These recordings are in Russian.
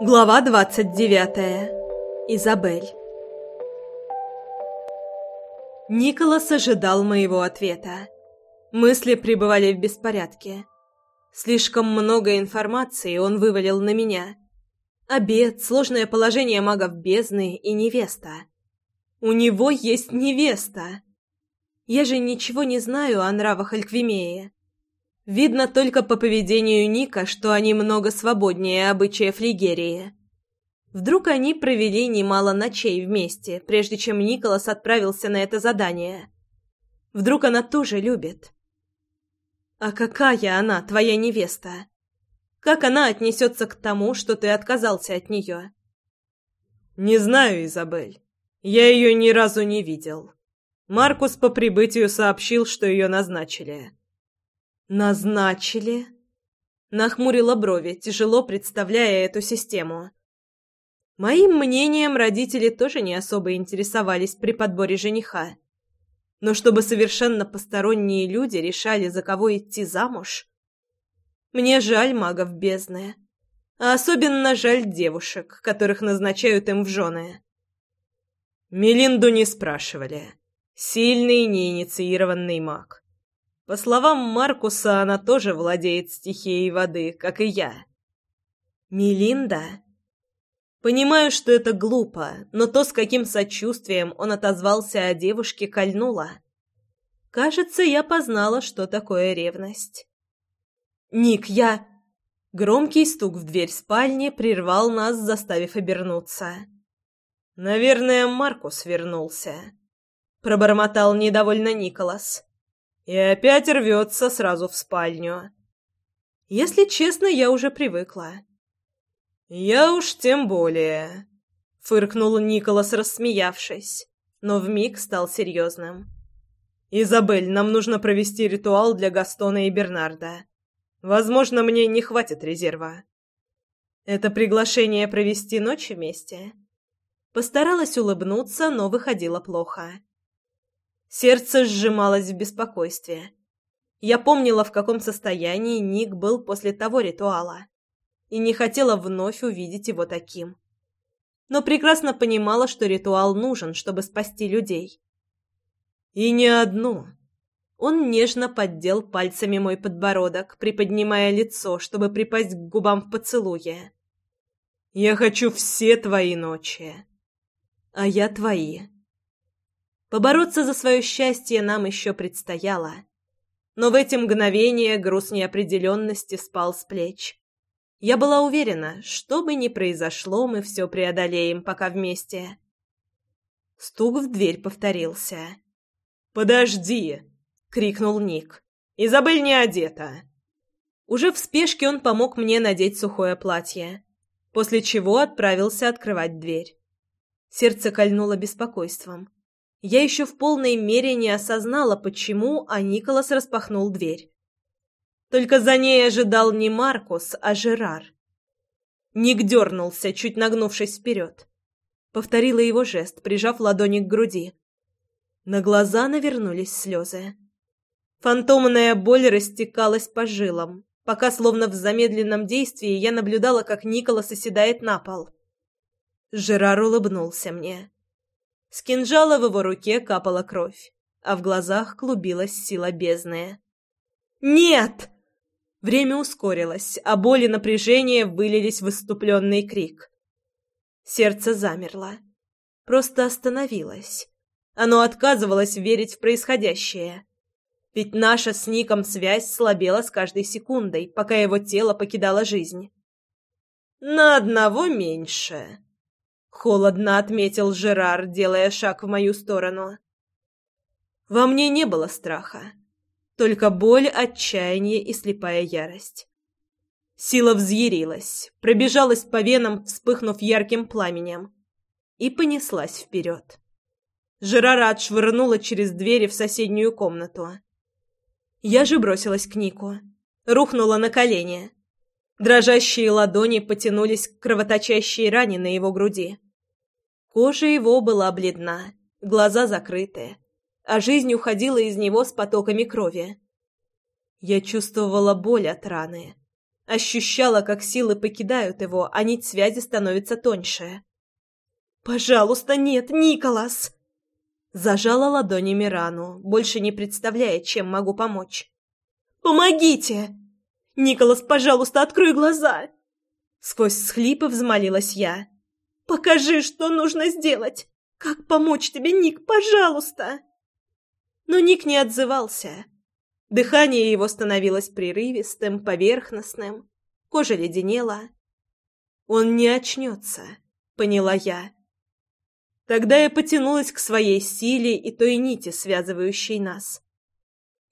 Глава двадцать девятая. Изабель. Николас ожидал моего ответа. Мысли пребывали в беспорядке. Слишком много информации он вывалил на меня. Обед, сложное положение магов бездны и невеста. У него есть невеста. Я же ничего не знаю о нравах Альквимея. Видно только по поведению Ника, что они много свободнее обычаев Лигерии. Вдруг они провели немало ночей вместе, прежде чем Николас отправился на это задание. Вдруг она тоже любит. А какая она, твоя невеста? Как она отнесется к тому, что ты отказался от нее? Не знаю, Изабель. Я ее ни разу не видел. Маркус по прибытию сообщил, что ее назначили. «Назначили?» Нахмурила брови, тяжело представляя эту систему. Моим мнением родители тоже не особо интересовались при подборе жениха. Но чтобы совершенно посторонние люди решали, за кого идти замуж... Мне жаль магов бездны. А особенно жаль девушек, которых назначают им в жены. Мелинду не спрашивали. Сильный неинициированный маг. По словам Маркуса, она тоже владеет стихией воды, как и я. Мелинда? Понимаю, что это глупо, но то, с каким сочувствием он отозвался о девушке, кольнуло. Кажется, я познала, что такое ревность. «Ник, я...» Громкий стук в дверь спальни прервал нас, заставив обернуться. «Наверное, Маркус вернулся», — пробормотал недовольно Николас. И опять рвется сразу в спальню. Если честно, я уже привыкла. «Я уж тем более», — фыркнул Николас, рассмеявшись, но вмиг стал серьезным. «Изабель, нам нужно провести ритуал для Гастона и Бернарда. Возможно, мне не хватит резерва». «Это приглашение провести ночь вместе?» Постаралась улыбнуться, но выходило плохо. Сердце сжималось в беспокойстве. Я помнила, в каком состоянии Ник был после того ритуала, и не хотела вновь увидеть его таким. Но прекрасно понимала, что ритуал нужен, чтобы спасти людей. И не одну. Он нежно поддел пальцами мой подбородок, приподнимая лицо, чтобы припасть к губам в поцелуе. «Я хочу все твои ночи». «А я твои». Побороться за свое счастье нам еще предстояло. Но в эти мгновения груз неопределенности спал с плеч. Я была уверена, что бы ни произошло, мы все преодолеем, пока вместе. Стук в дверь повторился. «Подожди!» — крикнул Ник. «Изабель не одета!» Уже в спешке он помог мне надеть сухое платье, после чего отправился открывать дверь. Сердце кольнуло беспокойством я еще в полной мере не осознала, почему, а Николас распахнул дверь. Только за ней ожидал не Маркус, а Жерар. Ник дернулся, чуть нагнувшись вперед. Повторила его жест, прижав ладони к груди. На глаза навернулись слезы. Фантомная боль растекалась по жилам, пока, словно в замедленном действии, я наблюдала, как Николас оседает на пол. Жерар улыбнулся мне. С кинжала в его руке капала кровь, а в глазах клубилась сила бездны. «Нет!» Время ускорилось, а боль и напряжение вылились в выступленный крик. Сердце замерло. Просто остановилось. Оно отказывалось верить в происходящее. Ведь наша с Ником связь слабела с каждой секундой, пока его тело покидало жизнь. «На одного меньше», Холодно отметил Жерар, делая шаг в мою сторону. Во мне не было страха, только боль, отчаяние и слепая ярость. Сила взъярилась, пробежалась по венам, вспыхнув ярким пламенем, и понеслась вперед. Жерара отшвырнула через двери в соседнюю комнату. Я же бросилась к Нику, рухнула на колени. Дрожащие ладони потянулись к кровоточащей ране на его груди. Кожа его была бледна, глаза закрыты, а жизнь уходила из него с потоками крови. Я чувствовала боль от раны, Ощущала, как силы покидают его, а нить связи становится тоньше. «Пожалуйста, нет, Николас!» Зажала ладонями рану, больше не представляя, чем могу помочь. «Помогите! Николас, пожалуйста, открой глаза!» Сквозь схлипы взмолилась я. «Покажи, что нужно сделать! Как помочь тебе, Ник, пожалуйста!» Но Ник не отзывался. Дыхание его становилось прерывистым, поверхностным, кожа леденела. «Он не очнется», — поняла я. Тогда я потянулась к своей силе и той нити, связывающей нас.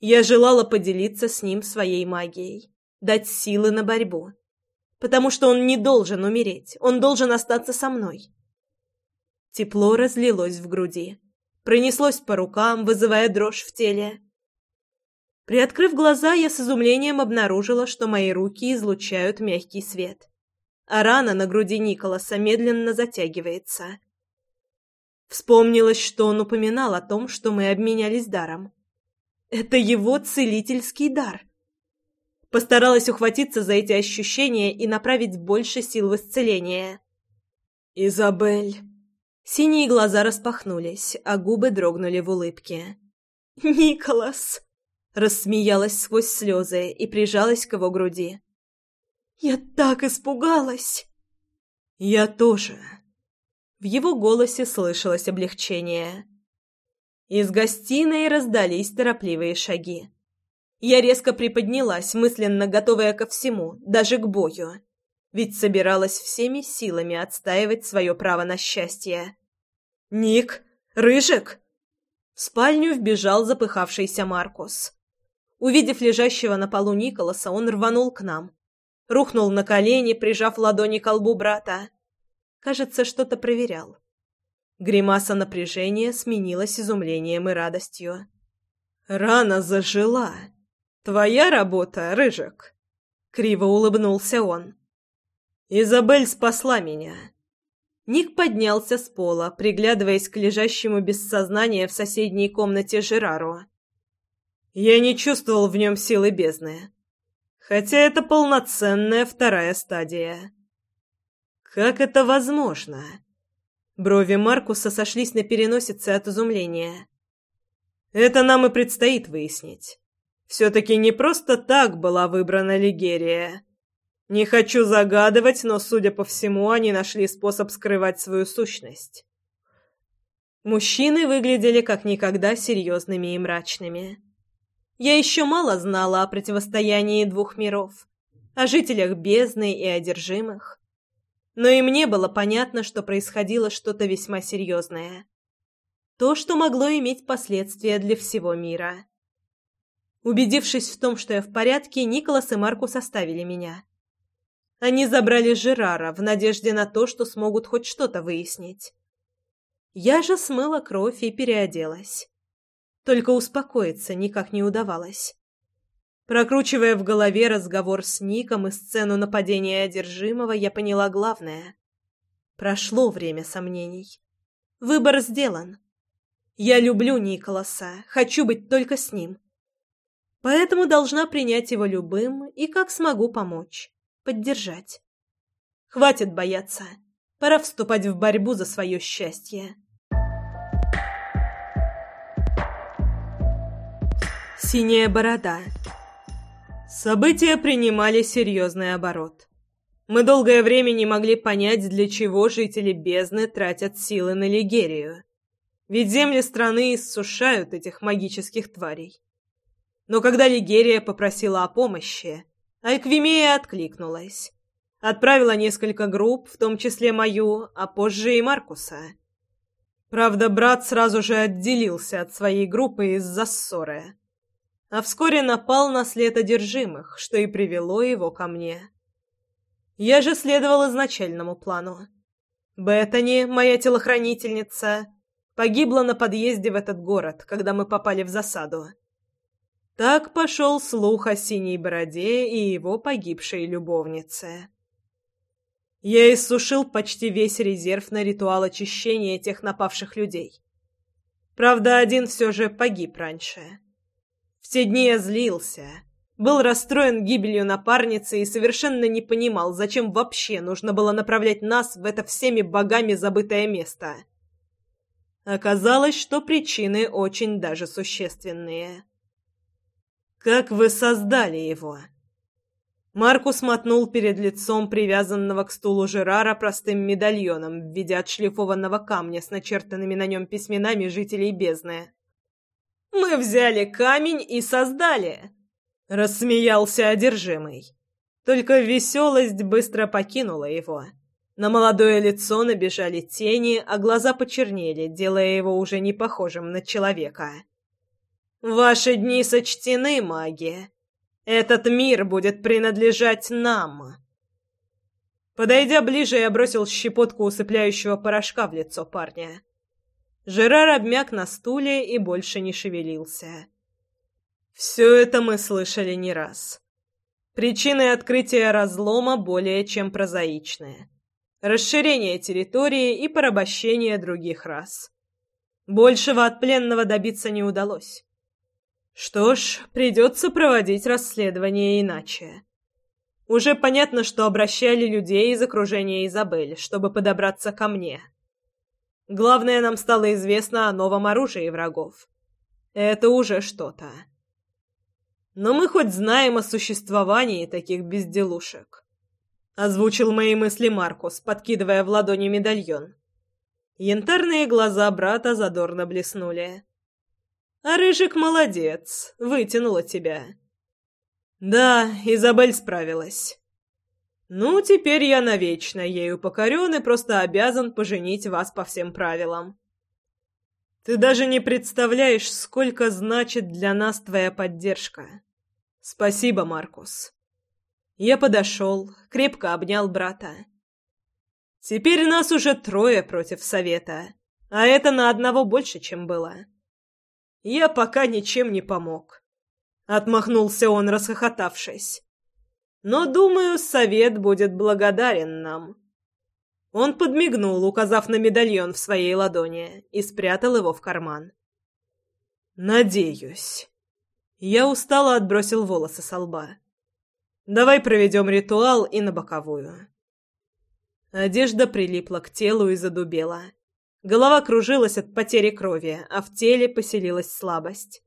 Я желала поделиться с ним своей магией, дать силы на борьбу. Потому что он не должен умереть, он должен остаться со мной. Тепло разлилось в груди, пронеслось по рукам, вызывая дрожь в теле. Приоткрыв глаза, я с изумлением обнаружила, что мои руки излучают мягкий свет, а рана на груди Николаса медленно затягивается. Вспомнилось, что он упоминал о том, что мы обменялись даром. Это его целительский дар. Постаралась ухватиться за эти ощущения и направить больше сил в исцеление. «Изабель!» Синие глаза распахнулись, а губы дрогнули в улыбке. «Николас!» Рассмеялась сквозь слезы и прижалась к его груди. «Я так испугалась!» «Я тоже!» В его голосе слышалось облегчение. Из гостиной раздались торопливые шаги. Я резко приподнялась, мысленно готовая ко всему, даже к бою. Ведь собиралась всеми силами отстаивать свое право на счастье. «Ник! Рыжик!» В спальню вбежал запыхавшийся Маркус. Увидев лежащего на полу Николаса, он рванул к нам. Рухнул на колени, прижав ладони к лбу брата. Кажется, что-то проверял. Гримаса напряжения сменилась изумлением и радостью. «Рана зажила. Твоя работа, Рыжик!» Криво улыбнулся он. «Изабель спасла меня». Ник поднялся с пола, приглядываясь к лежащему без сознания в соседней комнате Жерару. Я не чувствовал в нем силы бездны. Хотя это полноценная вторая стадия. Как это возможно? Брови Маркуса сошлись на переносице от изумления. Это нам и предстоит выяснить. Все-таки не просто так была выбрана Лигерия. Не хочу загадывать, но, судя по всему, они нашли способ скрывать свою сущность. Мужчины выглядели как никогда серьезными и мрачными. Я еще мало знала о противостоянии двух миров, о жителях бездны и одержимых. Но и мне было понятно, что происходило что-то весьма серьезное. То, что могло иметь последствия для всего мира. Убедившись в том, что я в порядке, Николас и Маркус оставили меня. Они забрали Жерара в надежде на то, что смогут хоть что-то выяснить. Я же смыла кровь и переоделась. Только успокоиться никак не удавалось. Прокручивая в голове разговор с Ником и сцену нападения одержимого, я поняла главное. Прошло время сомнений. Выбор сделан. Я люблю Николаса, хочу быть только с ним. Поэтому должна принять его любым и как смогу помочь, поддержать. Хватит бояться. Пора вступать в борьбу за свое счастье. Синяя борода. События принимали серьезный оборот. Мы долгое время не могли понять, для чего жители бездны тратят силы на Лигерию. Ведь земли страны иссушают этих магических тварей. Но когда Лигерия попросила о помощи, Айквимея откликнулась. Отправила несколько групп, в том числе мою, а позже и Маркуса. Правда, брат сразу же отделился от своей группы из-за ссоры а вскоре напал на след одержимых, что и привело его ко мне. Я же следовал изначальному плану. Беттани, моя телохранительница, погибла на подъезде в этот город, когда мы попали в засаду. Так пошел слух о синей бороде и его погибшей любовнице. Я иссушил почти весь резерв на ритуал очищения тех напавших людей. Правда, один все же погиб раньше. В те дни я злился. был расстроен гибелью напарницы и совершенно не понимал, зачем вообще нужно было направлять нас в это всеми богами забытое место. Оказалось, что причины очень даже существенные. «Как вы создали его?» Маркус мотнул перед лицом привязанного к стулу Жерара простым медальоном в виде отшлифованного камня с начертанными на нем письменами жителей бездны. «Мы взяли камень и создали!» — рассмеялся одержимый. Только веселость быстро покинула его. На молодое лицо набежали тени, а глаза почернели, делая его уже не похожим на человека. «Ваши дни сочтены, маги!» Этот мир будет принадлежать нам. Подойдя ближе, я бросил щепотку усыпляющего порошка в лицо парня. Жерар обмяк на стуле и больше не шевелился. Все это мы слышали не раз. Причины открытия разлома более чем прозаичные. Расширение территории и порабощение других рас. Большего от пленного добиться не удалось. Что ж, придется проводить расследование иначе. Уже понятно, что обращали людей из окружения Изабель, чтобы подобраться ко мне. Главное, нам стало известно о новом оружии врагов. Это уже что-то. Но мы хоть знаем о существовании таких безделушек. Озвучил мои мысли Маркус, подкидывая в ладони медальон. Янтарные глаза брата задорно блеснули. А Рыжик молодец, вытянула тебя. Да, Изабель справилась. Ну, теперь я навечно ею покорен и просто обязан поженить вас по всем правилам. Ты даже не представляешь, сколько значит для нас твоя поддержка. Спасибо, Маркус. Я подошел, крепко обнял брата. Теперь нас уже трое против совета, а это на одного больше, чем было я пока ничем не помог. Отмахнулся он, расхохотавшись. Но, думаю, совет будет благодарен нам. Он подмигнул, указав на медальон в своей ладони, и спрятал его в карман. «Надеюсь». Я устало отбросил волосы со лба. «Давай проведем ритуал и на боковую». Одежда прилипла к телу и задубела. Голова кружилась от потери крови, а в теле поселилась слабость.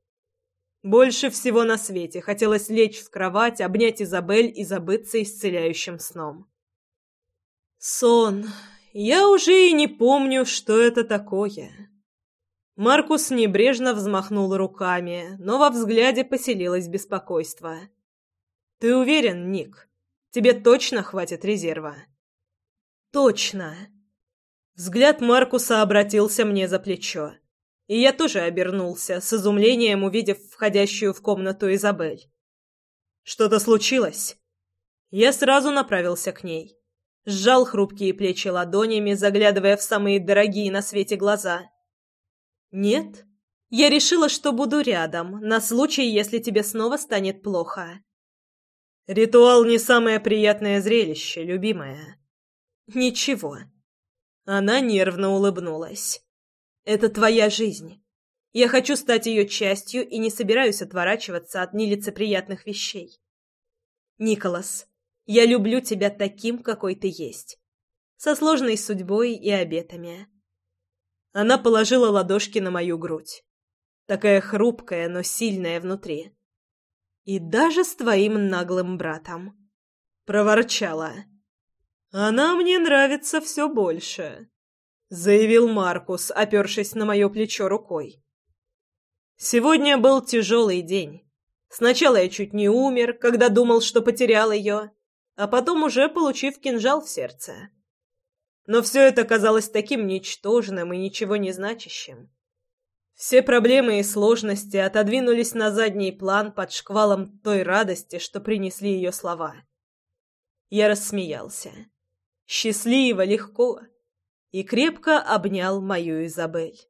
Больше всего на свете хотелось лечь в кровать, обнять Изабель и забыться исцеляющим сном. Сон. Я уже и не помню, что это такое. Маркус небрежно взмахнул руками, но во взгляде поселилось беспокойство. «Ты уверен, Ник? Тебе точно хватит резерва?» «Точно!» Взгляд Маркуса обратился мне за плечо, и я тоже обернулся, с изумлением увидев входящую в комнату Изабель. «Что-то случилось?» Я сразу направился к ней. Сжал хрупкие плечи ладонями, заглядывая в самые дорогие на свете глаза. «Нет, я решила, что буду рядом, на случай, если тебе снова станет плохо». «Ритуал не самое приятное зрелище, любимая». «Ничего». Она нервно улыбнулась. «Это твоя жизнь. Я хочу стать ее частью и не собираюсь отворачиваться от нелицеприятных вещей. Николас, я люблю тебя таким, какой ты есть. Со сложной судьбой и обетами». Она положила ладошки на мою грудь. Такая хрупкая, но сильная внутри. «И даже с твоим наглым братом». Проворчала. «Она мне нравится все больше», — заявил Маркус, опершись на мое плечо рукой. «Сегодня был тяжелый день. Сначала я чуть не умер, когда думал, что потерял ее, а потом уже получив кинжал в сердце. Но все это казалось таким ничтожным и ничего не значащим. Все проблемы и сложности отодвинулись на задний план под шквалом той радости, что принесли ее слова. Я рассмеялся счастливо, легко, и крепко обнял мою Изабель.